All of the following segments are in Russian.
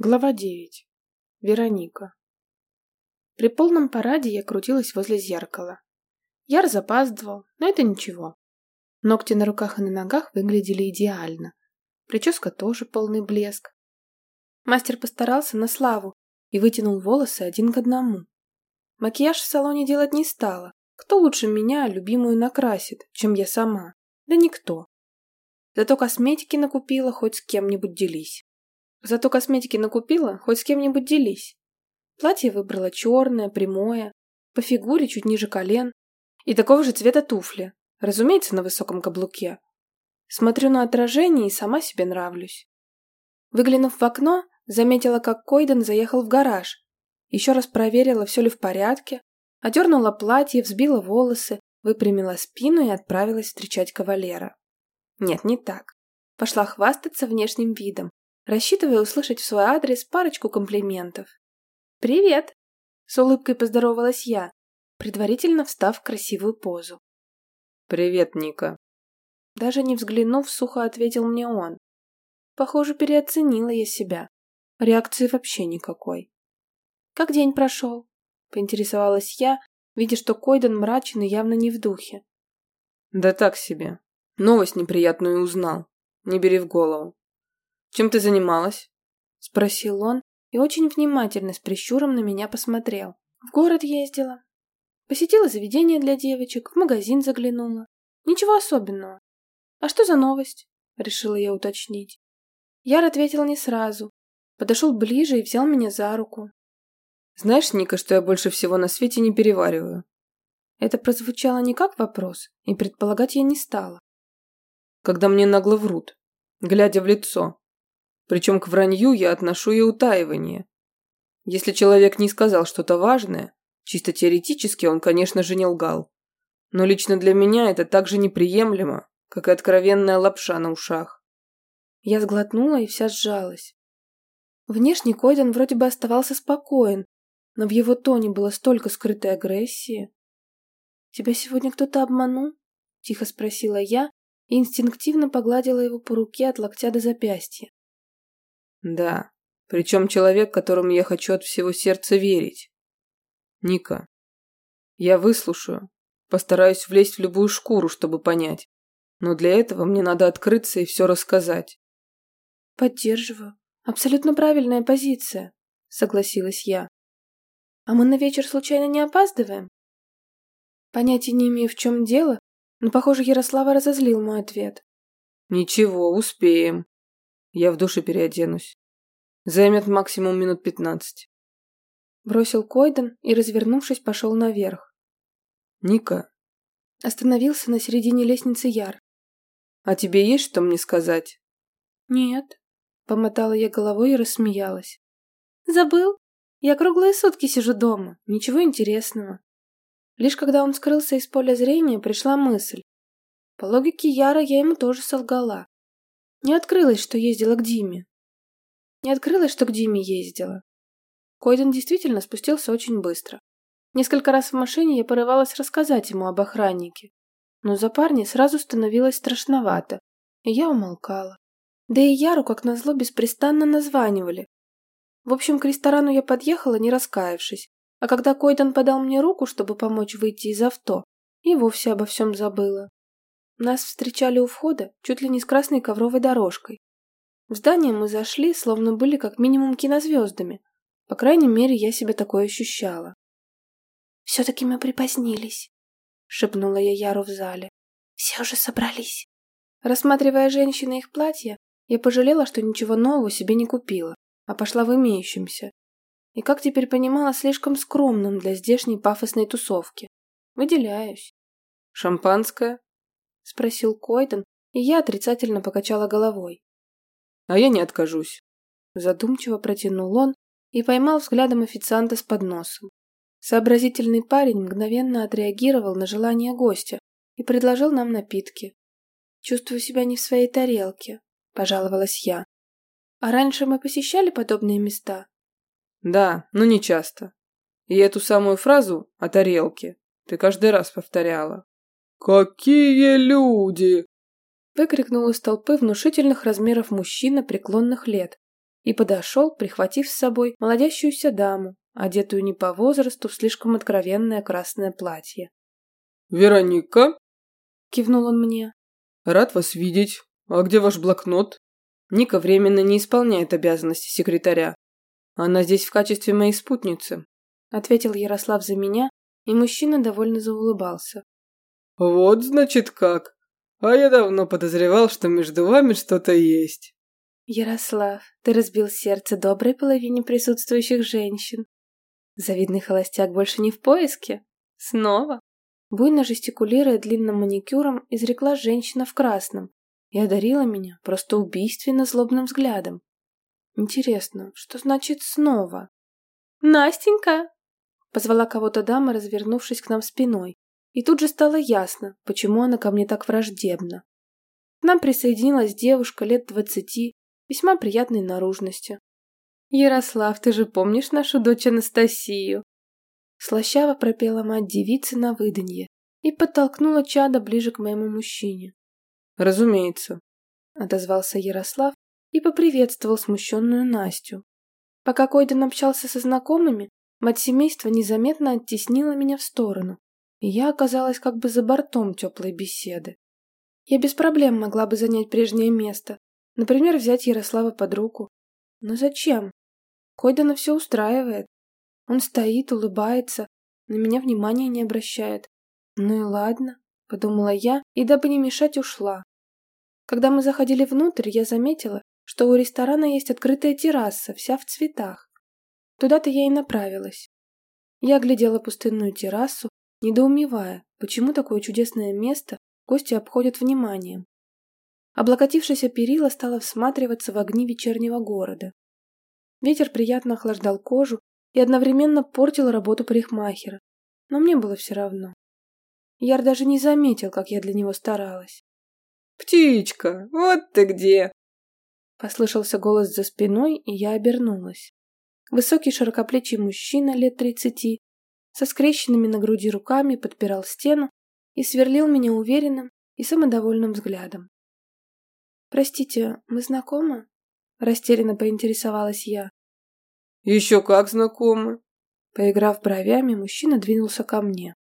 Глава 9. Вероника. При полном параде я крутилась возле зеркала. Яр запаздывал, но это ничего. Ногти на руках и на ногах выглядели идеально. Прическа тоже полный блеск. Мастер постарался на славу и вытянул волосы один к одному. Макияж в салоне делать не стала. Кто лучше меня любимую накрасит, чем я сама? Да никто. Зато косметики накупила, хоть с кем-нибудь делись. Зато косметики накупила, хоть с кем-нибудь делись. Платье выбрала черное, прямое, по фигуре чуть ниже колен и такого же цвета туфли, разумеется, на высоком каблуке. Смотрю на отражение и сама себе нравлюсь. Выглянув в окно, заметила, как Койден заехал в гараж. Еще раз проверила, все ли в порядке, одернула платье, взбила волосы, выпрямила спину и отправилась встречать кавалера. Нет, не так. Пошла хвастаться внешним видом, рассчитывая услышать в свой адрес парочку комплиментов. «Привет!» — с улыбкой поздоровалась я, предварительно встав в красивую позу. «Привет, Ника!» Даже не взглянув, сухо ответил мне он. Похоже, переоценила я себя. Реакции вообще никакой. «Как день прошел?» — поинтересовалась я, видя, что Койден мрачен и явно не в духе. «Да так себе. Новость неприятную узнал. Не бери в голову. Чем ты занималась?» — спросил он и очень внимательно с прищуром на меня посмотрел. «В город ездила. Посетила заведение для девочек, в магазин заглянула. Ничего особенного. А что за новость?» — решила я уточнить. Яр ответил не сразу. Подошел ближе и взял меня за руку. «Знаешь, Ника, что я больше всего на свете не перевариваю?» Это прозвучало не как вопрос, и предполагать я не стала. Когда мне нагло врут, глядя в лицо, причем к вранью я отношу и утаивание. Если человек не сказал что-то важное, чисто теоретически он, конечно же, не лгал. Но лично для меня это так же неприемлемо, как и откровенная лапша на ушах. Я сглотнула и вся сжалась. Внешне Койден вроде бы оставался спокоен, но в его тоне было столько скрытой агрессии. «Тебя сегодня кто-то обманул?» – тихо спросила я и инстинктивно погладила его по руке от локтя до запястья. Да, причем человек, которому я хочу от всего сердца верить. Ника, я выслушаю, постараюсь влезть в любую шкуру, чтобы понять. Но для этого мне надо открыться и все рассказать. Поддерживаю. Абсолютно правильная позиция, согласилась я. А мы на вечер случайно не опаздываем? Понятия не имею, в чем дело, но, похоже, Ярослава разозлил мой ответ. Ничего, успеем. Я в душе переоденусь. Займет максимум минут пятнадцать. Бросил Койден и, развернувшись, пошел наверх. Ника. Остановился на середине лестницы Яр. А тебе есть что мне сказать? Нет. Помотала я головой и рассмеялась. Забыл? Я круглые сутки сижу дома. Ничего интересного. Лишь когда он скрылся из поля зрения, пришла мысль. По логике Яра я ему тоже солгала. Не открылось, что ездила к Диме. Не открылось, что к Диме ездила. Койден действительно спустился очень быстро. Несколько раз в машине я порывалась рассказать ему об охраннике. Но за парня сразу становилось страшновато, и я умолкала. Да и Яру, как назло, беспрестанно названивали. В общем, к ресторану я подъехала, не раскаявшись, а когда Койден подал мне руку, чтобы помочь выйти из авто, и вовсе обо всем забыла. Нас встречали у входа чуть ли не с красной ковровой дорожкой. В здание мы зашли, словно были как минимум кинозвездами. По крайней мере, я себя такое ощущала. «Все-таки мы припозднились», — шепнула я Яру в зале. «Все уже собрались». Рассматривая женщины и их платья, я пожалела, что ничего нового себе не купила, а пошла в имеющемся. И, как теперь понимала, слишком скромным для здешней пафосной тусовки. Выделяюсь. «Шампанское?» — спросил Койден, и я отрицательно покачала головой. «А я не откажусь», — задумчиво протянул он и поймал взглядом официанта с подносом. Сообразительный парень мгновенно отреагировал на желание гостя и предложил нам напитки. «Чувствую себя не в своей тарелке», — пожаловалась я. «А раньше мы посещали подобные места?» «Да, но не часто. И эту самую фразу о тарелке ты каждый раз повторяла». «Какие люди!» Выкрикнул из толпы внушительных размеров мужчина преклонных лет, и подошел, прихватив с собой молодящуюся даму, одетую не по возрасту в слишком откровенное красное платье. «Вероника?» – кивнул он мне. «Рад вас видеть. А где ваш блокнот?» Ника временно не исполняет обязанности секретаря. Она здесь в качестве моей спутницы, ответил Ярослав за меня, и мужчина довольно заулыбался. Вот значит как. А я давно подозревал, что между вами что-то есть. Ярослав, ты разбил сердце доброй половине присутствующих женщин. Завидный холостяк больше не в поиске? Снова? Буйно жестикулируя длинным маникюром, изрекла женщина в красном и одарила меня просто убийственно злобным взглядом. Интересно, что значит «снова»? «Настенька!» — позвала кого-то дама, развернувшись к нам спиной. И тут же стало ясно, почему она ко мне так враждебна. К нам присоединилась девушка лет двадцати, весьма приятной наружности. «Ярослав, ты же помнишь нашу дочь Анастасию?» Слащаво пропела мать девицы на выданье и подтолкнула чада ближе к моему мужчине. «Разумеется», — отозвался Ярослав и поприветствовал смущенную Настю. Пока Койден общался со знакомыми, мать семейства незаметно оттеснила меня в сторону, я оказалась как бы за бортом теплой беседы. Я без проблем могла бы занять прежнее место, например, взять Ярослава под руку. Но зачем? Койдена все устраивает. Он стоит, улыбается, на меня внимания не обращает. Ну и ладно, подумала я, и дабы не мешать, ушла. Когда мы заходили внутрь, я заметила, что у ресторана есть открытая терраса, вся в цветах. Туда-то я и направилась. Я глядела пустынную террасу, недоумевая, почему такое чудесное место гости обходят вниманием. Облокотившись о перила, стала всматриваться в огни вечернего города. Ветер приятно охлаждал кожу и одновременно портил работу парикмахера, но мне было все равно. Яр даже не заметил, как я для него старалась. «Птичка, вот ты где!» Послышался голос за спиной, и я обернулась. Высокий широкоплечий мужчина лет тридцати со скрещенными на груди руками подпирал стену и сверлил меня уверенным и самодовольным взглядом. «Простите, мы знакомы?» – растерянно поинтересовалась я. «Еще как знакомы!» Поиграв бровями, мужчина двинулся ко мне.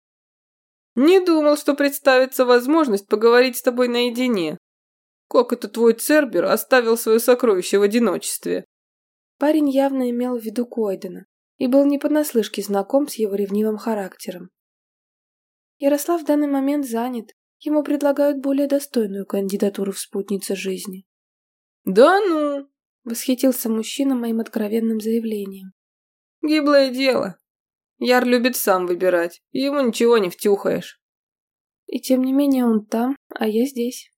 Не думал, что представится возможность поговорить с тобой наедине. Как это твой Цербер оставил свое сокровище в одиночестве? Парень явно имел в виду Койдена и был не понаслышке знаком с его ревнивым характером. Ярослав в данный момент занят, ему предлагают более достойную кандидатуру в спутнице жизни. «Да ну!» — восхитился мужчина моим откровенным заявлением. «Гиблое дело. Яр любит сам выбирать, и ему ничего не втюхаешь. И тем не менее он там, а я здесь.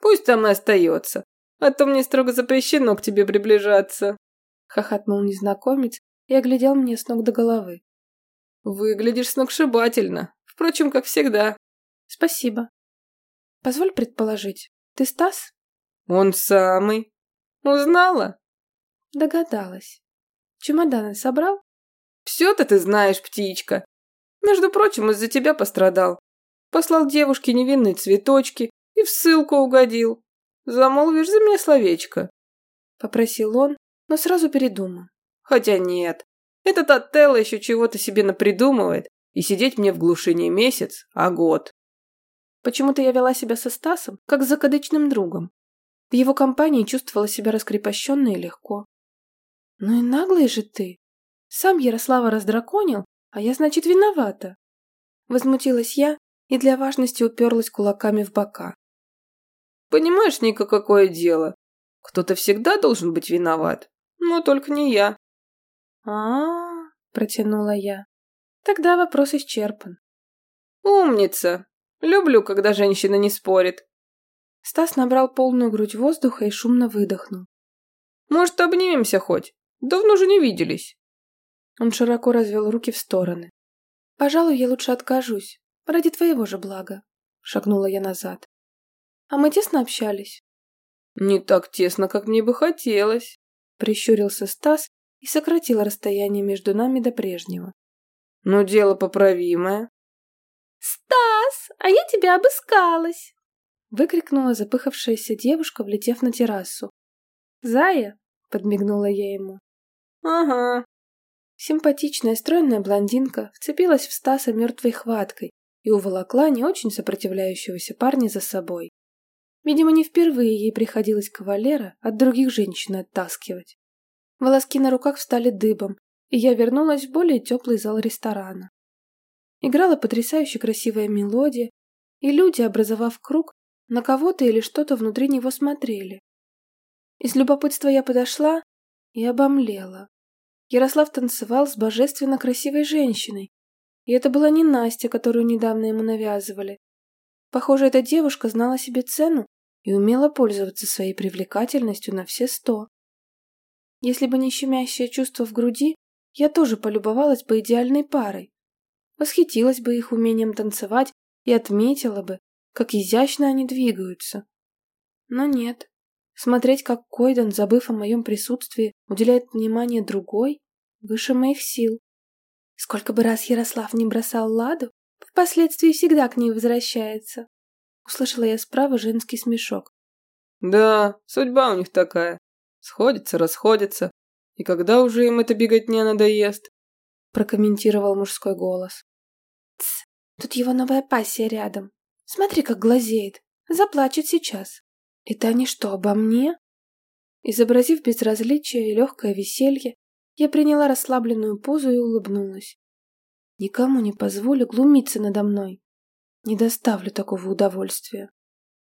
Пусть там и остается, а то мне строго запрещено к тебе приближаться. Хохотнул незнакомец и оглядел мне с ног до головы. Выглядишь сногсшибательно, впрочем, как всегда. Спасибо. Позволь предположить, ты Стас? Он самый. Узнала? Догадалась. Чемоданы собрал? Все-то ты знаешь, птичка. Между прочим, из-за тебя пострадал. Послал девушке невинные цветочки и в ссылку угодил. Замолвишь за меня словечко. Попросил он, но сразу передумал. Хотя нет, этот Отелло еще чего-то себе напридумывает, и сидеть мне в глуши не месяц, а год. Почему-то я вела себя со Стасом, как с закадычным другом. В его компании чувствовала себя раскрепощенно и легко. Ну и наглый же ты, сам Ярослава раздраконил, а я, значит, виновата. Возмутилась я и для важности уперлась кулаками в бока. Понимаешь, Ника, какое дело? Кто-то всегда должен быть виноват, но только не я. А, протянула я. Тогда вопрос исчерпан. Умница. Люблю, когда женщина не спорит. Стас набрал полную грудь воздуха и шумно выдохнул. Может, обнимемся хоть? Давно же не виделись. Он широко развел руки в стороны. «Пожалуй, я лучше откажусь. Ради твоего же блага», — шагнула я назад. «А мы тесно общались?» «Не так тесно, как мне бы хотелось», — прищурился Стас и сократил расстояние между нами до прежнего. «Но дело поправимое». «Стас, а я тебя обыскалась!» — выкрикнула запыхавшаяся девушка, влетев на террасу. «Зая, подмигнула я ему. Ага. Симпатичная стройная блондинка вцепилась в Стаса мертвой хваткой и уволокла не очень сопротивляющегося парня за собой. Видимо, не впервые ей приходилось кавалера от других женщин оттаскивать. Волоски на руках встали дыбом, и я вернулась в более теплый зал ресторана. Играла потрясающе красивая мелодия, и люди, образовав круг, на кого-то или что-то внутри него смотрели. Из любопытства я подошла и обомлела. Ярослав танцевал с божественно красивой женщиной, и это была не Настя, которую недавно ему навязывали. Похоже, эта девушка знала себе цену и умела пользоваться своей привлекательностью на все сто. Если бы не щемящее чувство в груди, я тоже полюбовалась бы идеальной парой. Восхитилась бы их умением танцевать и отметила бы, как изящно они двигаются. Но нет. Смотреть, как Койдан, забыв о моем присутствии, уделяет внимание другой, выше моих сил. Сколько бы раз Ярослав не бросал Ладу, впоследствии всегда к ней возвращается. Услышала я справа женский смешок. Да, судьба у них такая. Сходится, расходится. И когда уже им эта беготня надоест? Прокомментировал мужской голос. Тсс, тут его новая пассия рядом. Смотри, как глазеет. Заплачет сейчас. Это они что, обо мне? Изобразив безразличие и легкое веселье, я приняла расслабленную позу и улыбнулась. Никому не позволю глумиться надо мной. Не доставлю такого удовольствия.